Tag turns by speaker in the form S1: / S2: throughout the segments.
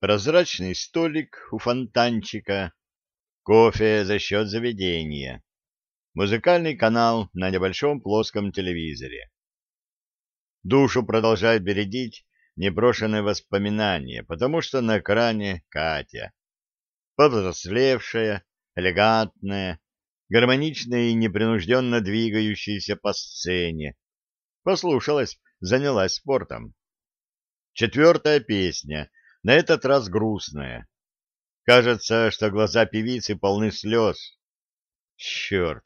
S1: Прозрачный столик у фонтанчика, кофе за счет заведения, музыкальный канал на небольшом плоском телевизоре. Душу продолжает бередить непрошенные воспоминания, потому что на экране Катя, повзрослевшая, элегантная, гармонично и непринужденно двигающаяся по сцене, послушалась, занялась спортом. Четвертая песня, на этот раз грустная. Кажется, что глаза певицы полны слез. Черт,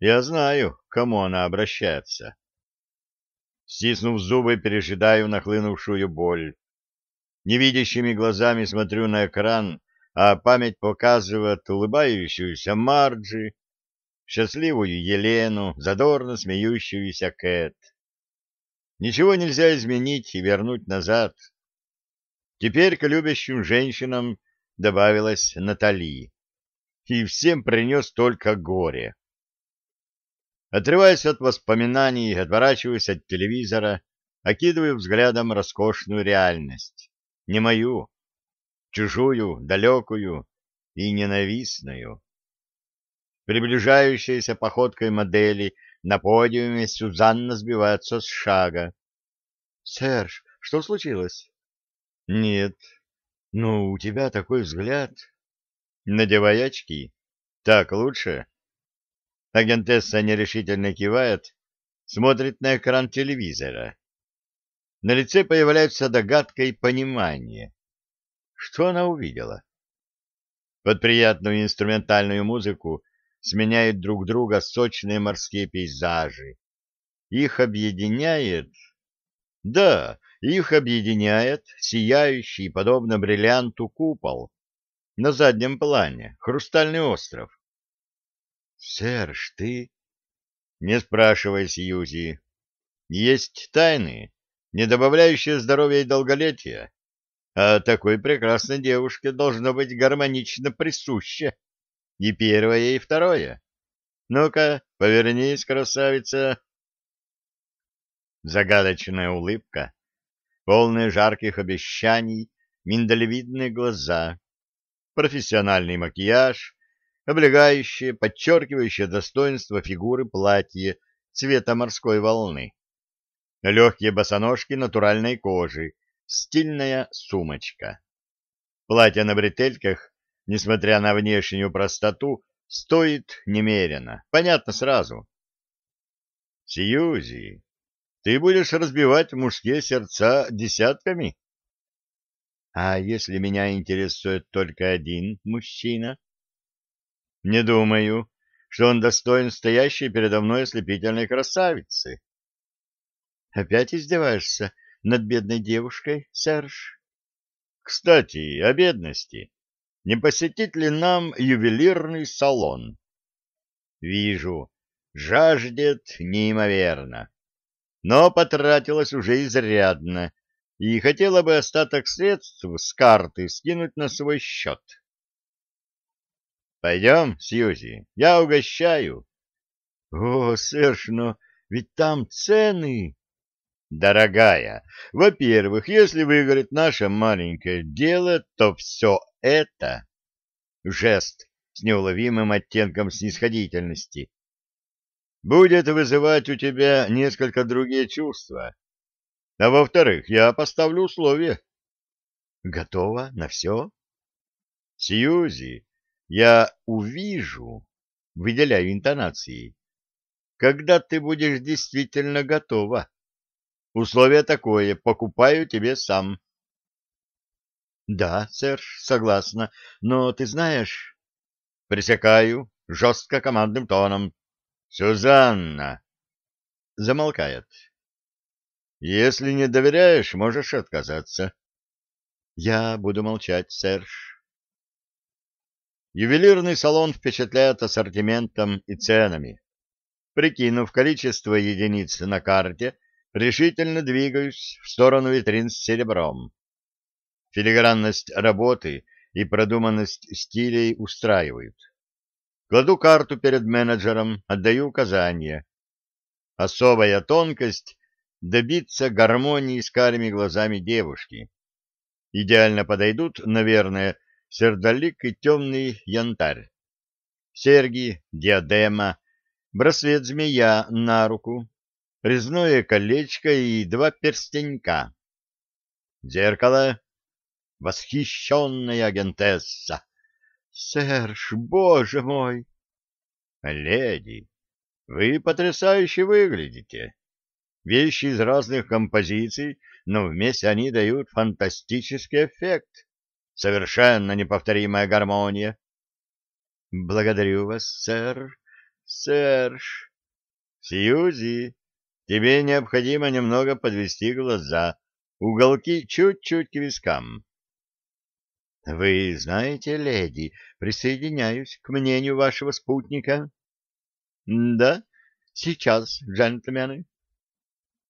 S1: я знаю, к кому она обращается. Стиснув зубы, пережидаю нахлынувшую боль. Невидящими глазами смотрю на экран, а память показывает улыбающуюся Марджи, счастливую Елену, задорно смеющуюся Кэт. Ничего нельзя изменить и вернуть назад. Теперь к любящим женщинам добавилась Натали. И всем принес только горе. Отрываясь от воспоминаний, отворачиваясь от телевизора, окидываю взглядом роскошную реальность. Не мою, чужую, далекую и ненавистную. Приближающаяся походкой модели на подиуме Сюзанна сбивается с шага. — Серж, что случилось? — Нет. — Ну, у тебя такой взгляд. — Надевай очки. Так лучше? Агентесса нерешительно кивает, смотрит на экран телевизора. На лице появляется догадка и понимание. Что она увидела? Под приятную инструментальную музыку сменяют друг друга сочные морские пейзажи. Их объединяет... Да, их объединяет сияющий, подобно бриллианту, купол. На заднем плане хрустальный остров. Серж, ты... Не спрашивай, Сьюзи. Есть тайны, не добавляющие здоровья и долголетия. А такой прекрасной девушке должно быть гармонично присуще. И первое, и второе. Ну-ка, повернись, красавица. Загадочная улыбка, полные жарких обещаний, миндалевидные глаза, профессиональный макияж, облегающее, подчеркивающее достоинство фигуры платье цвета морской волны, легкие босоножки натуральной кожи, стильная сумочка. Платье на бретельках несмотря на внешнюю простоту, стоит немерено. Понятно сразу. Сьюзи, ты будешь разбивать мужские сердца десятками? А если меня интересует только один мужчина? Не думаю, что он достоин стоящей передо мной ослепительной красавицы. Опять издеваешься над бедной девушкой, Серж? Кстати, о бедности не посетить ли нам ювелирный салон? Вижу, жаждет неимоверно, но потратилась уже изрядно и хотела бы остаток средств с карты скинуть на свой счет. Пойдем, Сьюзи, я угощаю. О, Серж, но ведь там цены... Дорогая, во-первых, если выиграет наше маленькое дело, то все это жест с неуловимым оттенком снисходительности будет вызывать у тебя несколько другие чувства. А во-вторых, я поставлю условия. Готова на все? Сьюзи, я увижу, выделяю интонацией, когда ты будешь действительно готова. Условие такое, покупаю тебе сам. Да, Серж, согласна, но ты знаешь... Пресекаю жестко командным тоном. Сюзанна! Замолкает. Если не доверяешь, можешь отказаться. Я буду молчать, Серж. Ювелирный салон впечатляет ассортиментом и ценами. Прикинув количество единиц на карте, решительно двигаюсь в сторону витрин с серебром. Филигранность работы и продуманность стилей устраивают. Кладу карту перед менеджером, отдаю указания. Особая тонкость — добиться гармонии с карими глазами девушки. Идеально подойдут, наверное, сердолик и темный янтарь. Серьги, диадема, браслет-змея на руку, резное колечко и два перстенька. Зеркало. Восхищенная агентесса. Серж, боже мой! Леди, вы потрясающе выглядите. Вещи из разных композиций, но вместе они дают фантастический эффект. Совершенно неповторимая гармония. Благодарю вас, сэр. Серж. Сьюзи, тебе необходимо немного подвести глаза. Уголки чуть-чуть к вискам. Вы знаете, леди, присоединяюсь к мнению вашего спутника. Да, сейчас, джентльмены.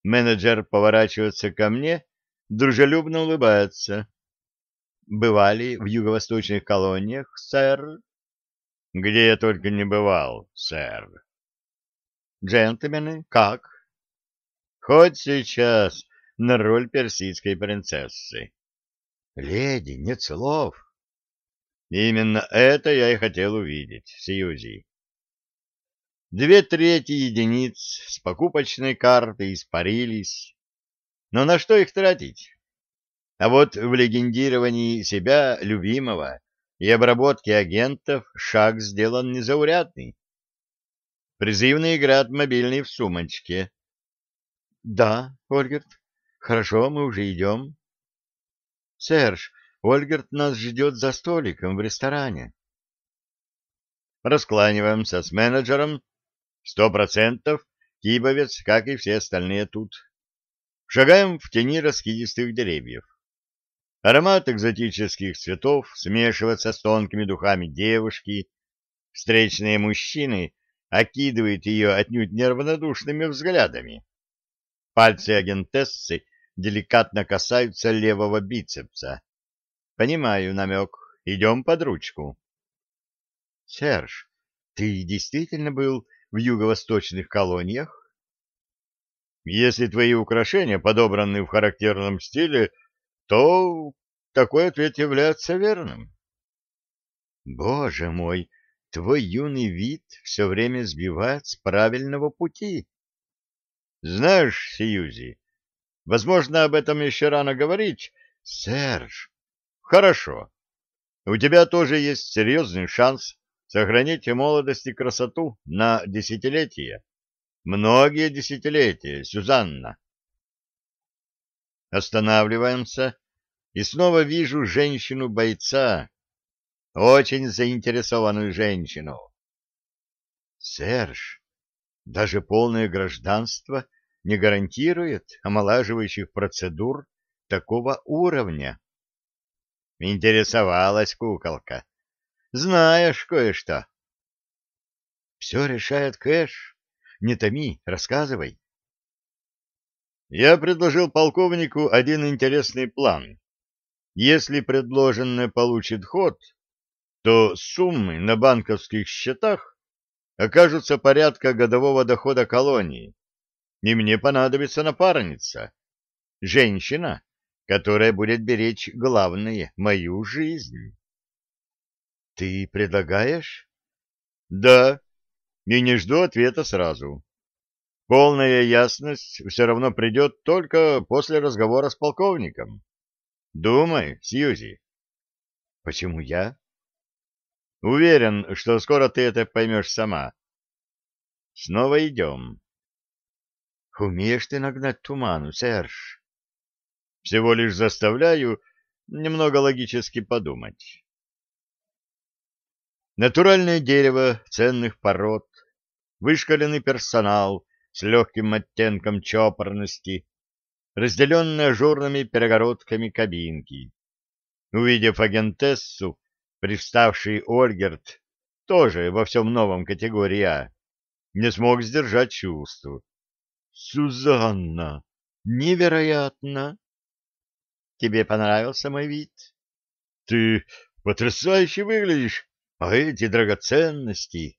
S1: Менеджер поворачивается ко мне, дружелюбно улыбается. Бывали в юго-восточных колониях, сэр? Где я только не бывал, сэр. Джентльмены, как? Хоть сейчас на роль персидской принцессы. Леди, нет слов. Именно это я и хотел увидеть, Сьюзи. Две трети единиц с покупочной карты испарились. Но на что их тратить? А вот в легендировании себя любимого и обработке агентов шаг сделан незаурядный. Призывный играет мобильный в сумочке. — Да, Ольгерт, хорошо, мы уже идем. Серж, Ольгерт нас ждет за столиком в ресторане. Раскланиваемся с менеджером. Сто процентов кибовец, как и все остальные тут. Шагаем в тени раскидистых деревьев. Аромат экзотических цветов смешивается с тонкими духами девушки. Встречные мужчины окидывают ее отнюдь неравнодушными взглядами. Пальцы агентессы деликатно касаются левого бицепса. Понимаю намек. Идем под ручку. Серж, ты действительно был в юго-восточных колониях? Если твои украшения подобраны в характерном стиле, то такой ответ является верным. Боже мой, твой юный вид все время сбивает с правильного пути. Знаешь, Сьюзи, Возможно, об этом еще рано говорить. Серж, хорошо. У тебя тоже есть серьезный шанс сохранить молодость и красоту на десятилетия. Многие десятилетия, Сюзанна. Останавливаемся, и снова вижу женщину-бойца, очень заинтересованную женщину. Серж, даже полное гражданство — не гарантирует омолаживающих процедур такого уровня. Интересовалась куколка. Знаешь кое-что. Все решает кэш. Не томи, рассказывай. Я предложил полковнику один интересный план. Если предложенное получит ход, то суммы на банковских счетах окажутся порядка годового дохода колонии и мне понадобится напарница, женщина, которая будет беречь главное — мою жизнь. — Ты предлагаешь? — Да, и не жду ответа сразу. Полная ясность все равно придет только после разговора с полковником. Думай, Сьюзи. — Почему я? — Уверен, что скоро ты это поймешь сама. Снова идем. Умеешь ты нагнать туману, Серж? Всего лишь заставляю немного логически подумать. Натуральное дерево ценных пород, вышкаленный персонал с легким оттенком чопорности, разделенные ажурными перегородками кабинки. Увидев агентессу, привставший Ольгерт, тоже во всем новом категории А, не смог сдержать чувств Сюзанна, невероятно! Тебе понравился мой вид? Ты потрясающе выглядишь, а эти драгоценности...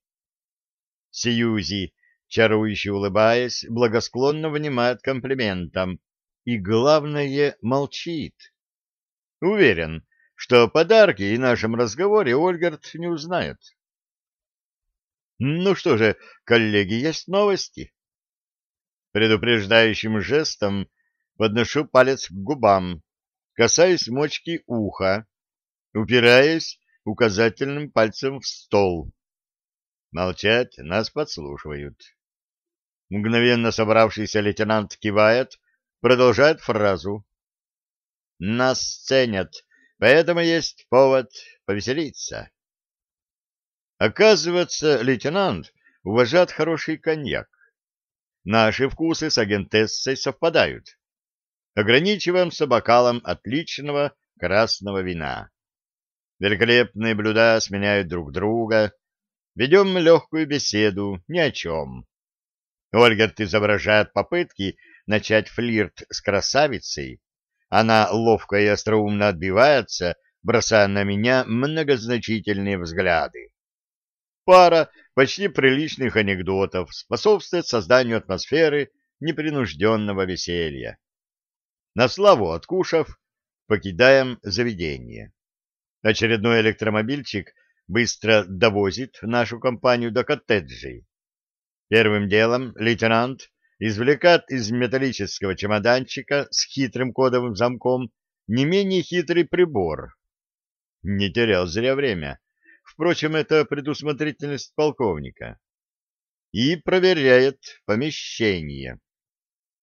S1: Сьюзи, чарующе улыбаясь, благосклонно внимает комплиментам и, главное, молчит. Уверен, что о подарке и нашем разговоре Ольгард не узнает. Ну что же, коллеги, есть новости. Предупреждающим жестом подношу палец к губам, касаюсь мочки уха, упираясь указательным пальцем в стол. Молчать нас подслушивают. Мгновенно собравшийся лейтенант кивает, продолжает фразу. Нас ценят, поэтому есть повод повеселиться. Оказывается, лейтенант уважает хороший коньяк. Наши вкусы с агентессой совпадают. Ограничиваемся бокалом отличного красного вина. Великолепные блюда сменяют друг друга. Ведем легкую беседу ни о чем. Ольгерт изображает попытки начать флирт с красавицей. Она ловко и остроумно отбивается, бросая на меня многозначительные взгляды. Пара почти приличных анекдотов способствует созданию атмосферы непринужденного веселья. На славу откушав, покидаем заведение. Очередной электромобильчик быстро довозит нашу компанию до коттеджей. Первым делом лейтенант извлекает из металлического чемоданчика с хитрым кодовым замком не менее хитрый прибор. Не терял зря время. Впрочем, это предусмотрительность полковника. И проверяет помещение.